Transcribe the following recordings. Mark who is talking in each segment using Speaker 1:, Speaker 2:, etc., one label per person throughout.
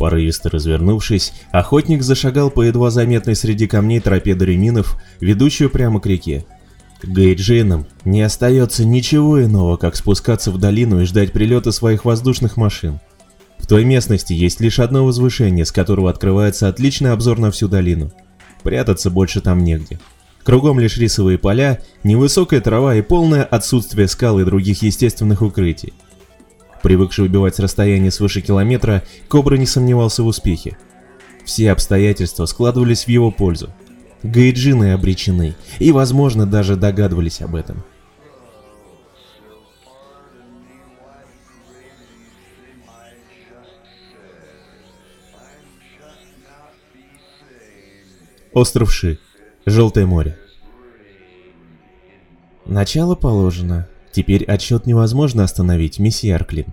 Speaker 1: Порывисто развернувшись, охотник зашагал по едва заметной среди камней тропе Дореминов, ведущую прямо к реке. Гейджинам не остается ничего иного, как спускаться в долину и ждать прилета своих воздушных машин. В той местности есть лишь одно возвышение, с которого открывается отличный обзор на всю долину. Прятаться больше там негде. Кругом лишь рисовые поля, невысокая трава и полное отсутствие скал и других естественных укрытий. Привыкший убивать с расстояния свыше километра, Кобра не сомневался в успехе. Все обстоятельства складывались в его пользу. Гайджины обречены, и, возможно, даже догадывались об этом. Остров Ши. Желтое море. Начало положено. Теперь отсчет невозможно остановить, месье Арклин.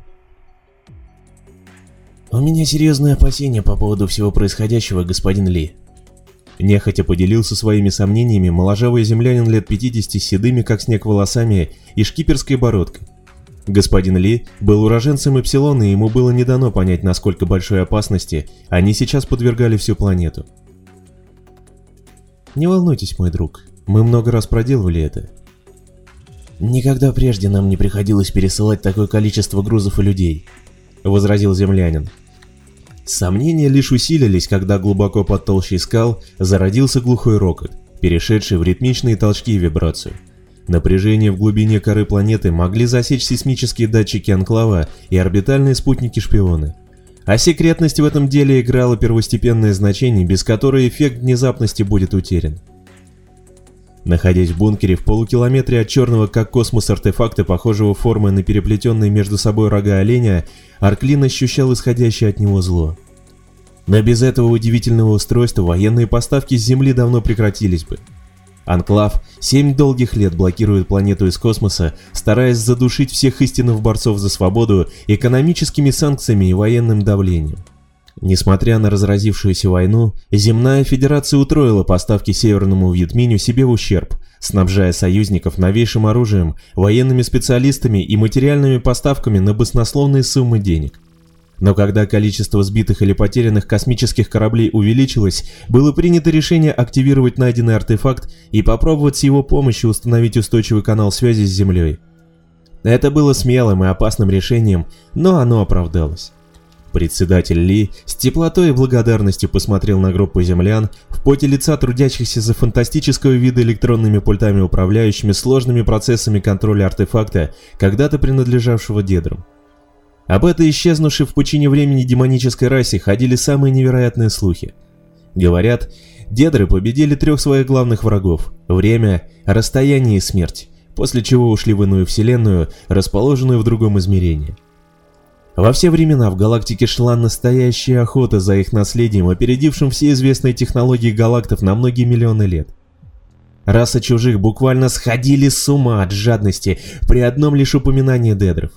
Speaker 2: У меня серьезные опасения по поводу всего происходящего, господин Ли.
Speaker 1: Нехотя поделился своими сомнениями моложавый землянин лет 50 с седыми, как снег, волосами и шкиперской бородкой. Господин Ли был уроженцем Эпсилона, и ему было не дано понять, насколько большой опасности они сейчас подвергали всю планету. «Не волнуйтесь, мой друг, мы много раз проделывали это.
Speaker 2: «Никогда прежде нам не приходилось пересылать такое количество грузов и людей», —
Speaker 1: возразил землянин. Сомнения лишь усилились, когда глубоко под толщей скал зародился глухой рокот, перешедший в ритмичные толчки и вибрацию. Напряжение в глубине коры планеты могли засечь сейсмические датчики Анклава и орбитальные спутники-шпионы. А секретность в этом деле играла первостепенное значение, без которой эффект внезапности будет утерян. Находясь в бункере в полукилометре от черного как космос артефакта, похожего формы на переплетенные между собой рога оленя, Арклин ощущал исходящее от него зло. Но без этого удивительного устройства военные поставки с Земли давно прекратились бы. Анклав семь долгих лет блокирует планету из космоса, стараясь задушить всех истинных борцов за свободу экономическими санкциями и военным давлением. Несмотря на разразившуюся войну, Земная Федерация утроила поставки Северному Вьетминю себе в ущерб, снабжая союзников новейшим оружием, военными специалистами и материальными поставками на баснословные суммы денег. Но когда количество сбитых или потерянных космических кораблей увеличилось, было принято решение активировать найденный артефакт и попробовать с его помощью установить устойчивый канал связи с Землей. Это было смелым и опасным решением, но оно оправдалось. Председатель Ли с теплотой и благодарностью посмотрел на группу землян, в поте лица трудящихся за фантастического вида электронными пультами, управляющими сложными процессами контроля артефакта, когда-то принадлежавшего дедрам. Об этой исчезнувшей в пучине времени демонической расе ходили самые невероятные слухи. Говорят, дедры победили трех своих главных врагов – время, расстояние и смерть, после чего ушли в иную вселенную, расположенную в другом измерении – во все времена в галактике шла настоящая охота за их наследием, опередившим все известные технологии галактов на многие миллионы лет. Раса чужих буквально сходили с ума от жадности при одном лишь упоминании дедров.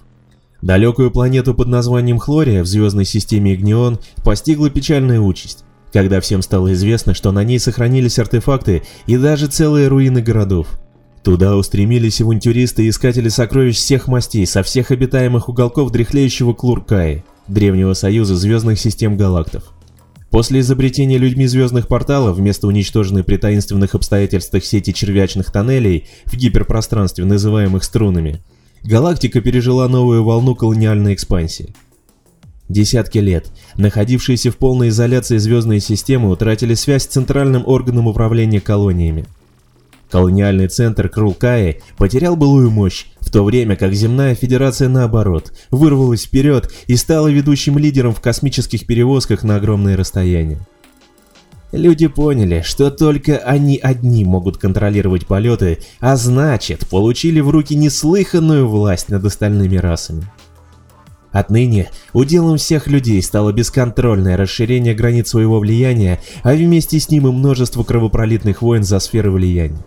Speaker 1: Далекую планету под названием Хлория в звездной системе Игнион постигла печальная участь, когда всем стало известно, что на ней сохранились артефакты и даже целые руины городов. Туда устремились авантюристы и искатели сокровищ всех мастей со всех обитаемых уголков дряхлеющего Клуркаи, древнего союза звездных систем галактов. После изобретения людьми звездных порталов вместо уничтоженной при таинственных обстоятельствах сети червячных тоннелей в гиперпространстве, называемых струнами, галактика пережила новую волну колониальной экспансии. Десятки лет, находившиеся в полной изоляции звездные системы утратили связь с центральным органом управления колониями – Колониальный центр Крулкаи потерял былую мощь, в то время как Земная Федерация наоборот, вырвалась вперед и стала ведущим лидером в космических перевозках на огромные расстояния. Люди поняли, что только они одни могут контролировать полеты, а значит, получили в руки неслыханную власть над остальными расами. Отныне уделом всех людей стало бесконтрольное расширение границ своего влияния, а вместе с ним и множество кровопролитных войн за сферы влияния.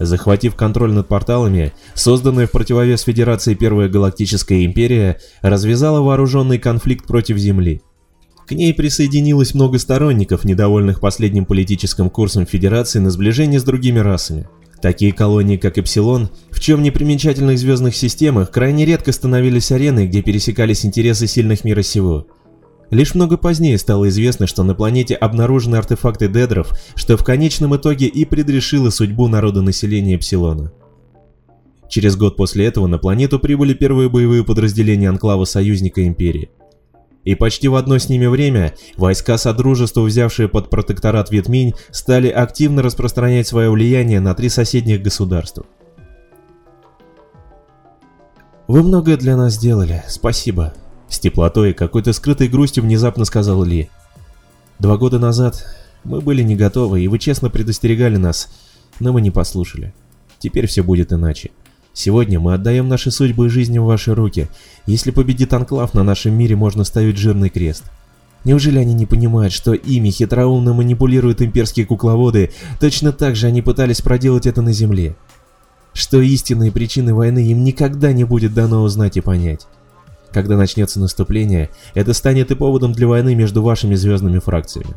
Speaker 1: Захватив контроль над порталами, созданная в противовес Федерации Первая Галактическая Империя развязала вооруженный конфликт против Земли. К ней присоединилось много сторонников, недовольных последним политическим курсом Федерации на сближение с другими расами. Такие колонии, как Эпсилон, в чем непримечательных звездных системах, крайне редко становились ареной, где пересекались интересы сильных мира сего. Лишь много позднее стало известно, что на планете обнаружены артефакты Дедров, что в конечном итоге и предрешило судьбу народонаселения Псилона. Через год после этого на планету прибыли первые боевые подразделения Анклава Союзника Империи. И почти в одно с ними время войска Содружества, взявшие под протекторат Ветминь, стали активно распространять свое влияние на три соседних государства. «Вы многое для нас сделали, спасибо», — с теплотой и какой-то скрытой грустью внезапно сказал Ли. «Два года назад мы были не готовы, и вы честно предостерегали нас, но мы не послушали. Теперь все будет иначе. Сегодня мы отдаем наши судьбы и жизни в ваши руки. Если победит Анклав, на нашем мире можно ставить жирный крест. Неужели они не понимают, что ими хитроумно манипулируют имперские кукловоды, точно так же они пытались проделать это на Земле? Что истинные причины войны им никогда не будет дано узнать и понять. Когда начнется наступление, это станет и поводом для войны между вашими звездными фракциями.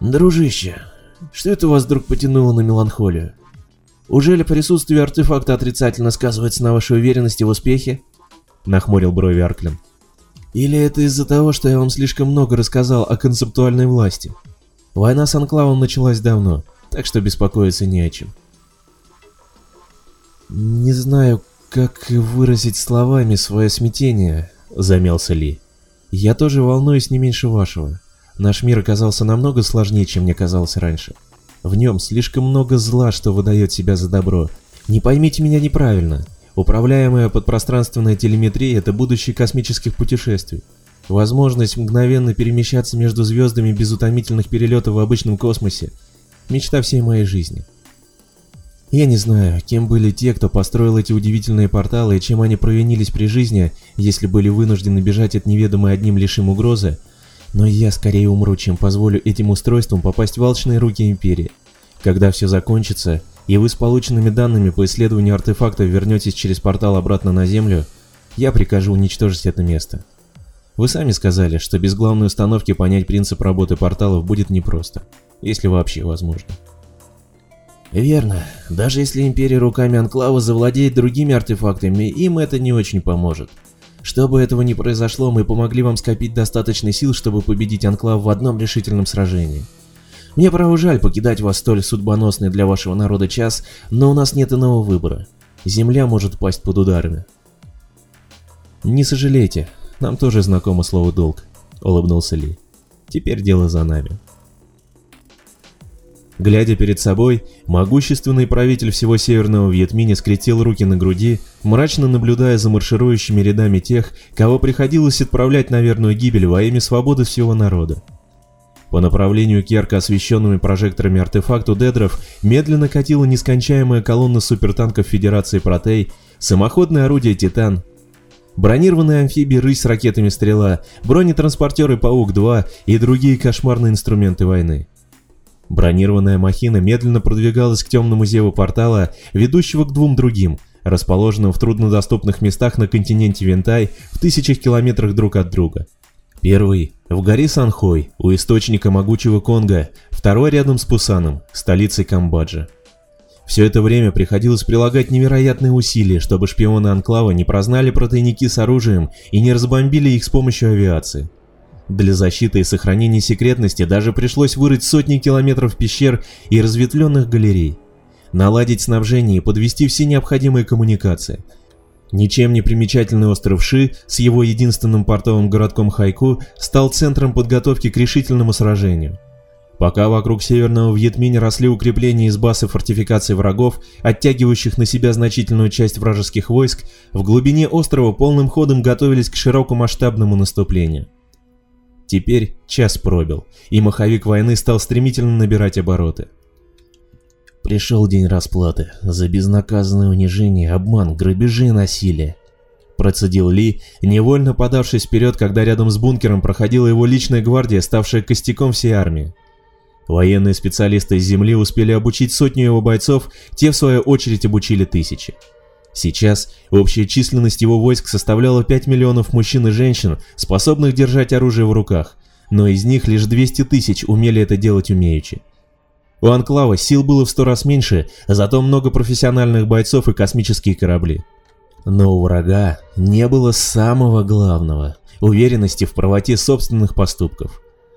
Speaker 2: Дружище, что это вас вдруг потянуло на меланхолию? Ужели присутствие артефакта отрицательно сказывается на вашей уверенности в успехе? Нахмурил брови Арклин. Или это из-за того, что я вам слишком много рассказал о концептуальной власти? Война с Анклавом началась давно, так что беспокоиться не о чем.
Speaker 1: Не знаю, как выразить словами свое смятение, замялся Ли. Я тоже волнуюсь не меньше вашего. Наш мир оказался намного сложнее, чем мне казалось раньше. В нем слишком много зла, что выдает себя за добро. Не поймите меня неправильно. Управляемая подпространственная телеметрия – это будущее космических путешествий. Возможность мгновенно перемещаться между звездами без утомительных перелетов в обычном космосе – мечта всей моей жизни. Я не знаю, кем были те, кто построил эти удивительные порталы и чем они провинились при жизни, если были вынуждены бежать от неведомой одним лишь им угрозы, но я скорее умру, чем позволю этим устройствам попасть в алчные руки Империи. Когда все закончится, и вы с полученными данными по исследованию артефактов вернетесь через портал обратно на Землю, я прикажу уничтожить это место. Вы сами сказали, что без главной установки понять принцип работы порталов будет непросто, если вообще возможно.
Speaker 2: Верно. Даже если Империя руками Анклава завладеет другими артефактами, им это не очень поможет. Чтобы этого не произошло, мы помогли вам скопить достаточно сил, чтобы победить Анклав в одном решительном сражении. Мне право жаль покидать вас столь судьбоносный для вашего народа час, но у нас нет иного выбора. Земля может пасть под ударами.
Speaker 1: Не сожалейте, нам тоже знакомо слово «долг», — улыбнулся Ли. Теперь дело за нами. Глядя перед собой, могущественный правитель всего Северного Вьетминя скрестил руки на груди, мрачно наблюдая за марширующими рядами тех, кого приходилось отправлять на верную гибель во имя свободы всего народа. По направлению к ярко освещенными прожекторами артефакту Дедров медленно катила нескончаемая колонна супертанков Федерации Протей, самоходное орудие Титан, бронированные амфибии Рысь с ракетами Стрела, бронетранспортеры Паук-2 и другие кошмарные инструменты войны. Бронированная махина медленно продвигалась к темному зеву портала, ведущего к двум другим, расположенным в труднодоступных местах на континенте Вентай в тысячах километрах друг от друга. Первый – в горе Санхой, у источника могучего Конга, второй рядом с Пусаном, столицей Камбоджи. Все это время приходилось прилагать невероятные усилия, чтобы шпионы Анклава не прознали про тайники с оружием и не разбомбили их с помощью авиации. Для защиты и сохранения секретности даже пришлось вырыть сотни километров пещер и разветвленных галерей, наладить снабжение и подвести все необходимые коммуникации. Ничем не примечательный остров Ши с его единственным портовым городком Хайку стал центром подготовки к решительному сражению. Пока вокруг северного Вьетминя росли укрепления из баз и фортификаций врагов, оттягивающих на себя значительную часть вражеских войск, в глубине острова полным ходом готовились к широкомасштабному наступлению. Теперь час пробил, и маховик войны стал стремительно набирать обороты.
Speaker 2: Пришел день расплаты за безнаказанное унижение, обман, грабежи и насилие.
Speaker 1: Процедил Ли, невольно подавшись вперед, когда рядом с бункером проходила его личная гвардия, ставшая костяком всей армии. Военные специалисты из Земли успели обучить сотню его бойцов, те в свою очередь обучили тысячи. Сейчас общая численность его войск составляла 5 миллионов мужчин и женщин, способных держать оружие в руках, но из них лишь 200 тысяч умели это делать умеючи. У Анклава сил было в сто раз меньше, зато много профессиональных бойцов и космические корабли.
Speaker 2: Но у врага не было самого главного – уверенности в правоте собственных поступков.